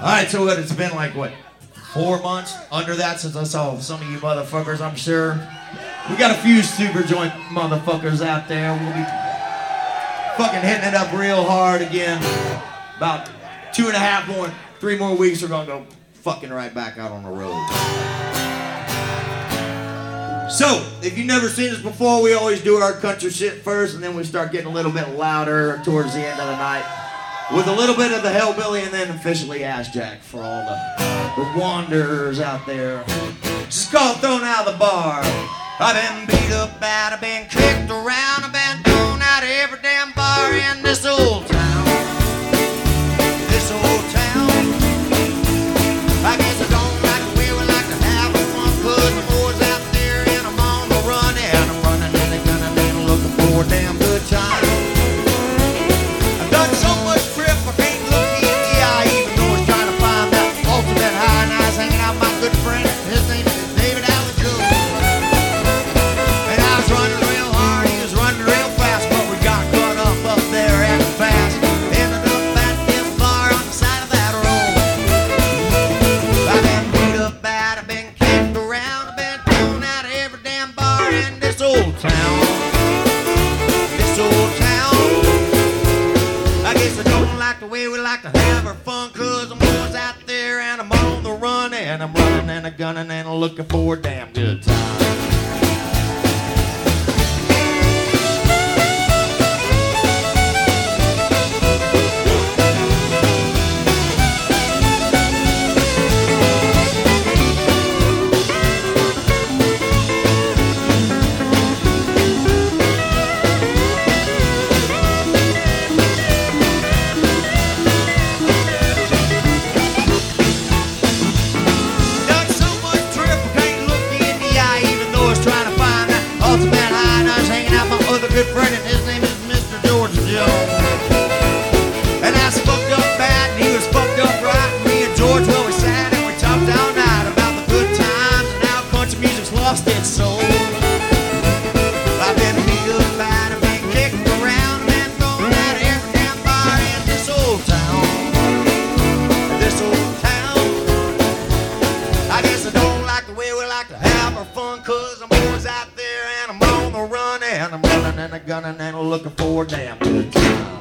All right, so what? It's been like what, four months under that since I saw some of you motherfuckers. I'm sure we got a few Superjoint motherfuckers out there. We'll be fucking hitting it up real hard again. About two and a half more, three more weeks. We're gonna go fucking right back out on the road. So, if you've never seen us before, we always do our country shit first, and then we start getting a little bit louder towards the end of the night with a little bit of the hellbilly, and then officially Assjack for all the, the wanderers out there. Just called thrown out of the bar. I've been beat up bad, I've been kicked around, I've been thrown out of every damn bar in this old town. This old town. I guess I don't like the way we like to have our fun, cause I'm out there and I'm on the run, and I'm running and gunning and I'm looking for a damn This old town. I guess I don't like the way we like to have our fun, cause I'm always out there and I'm on the run, and I'm running and I'm gunning and I'm looking for a damn good time. To fun, cause I'm always out there and I'm on the run, and I'm running and I'm gunning and I'm looking for a damn good time.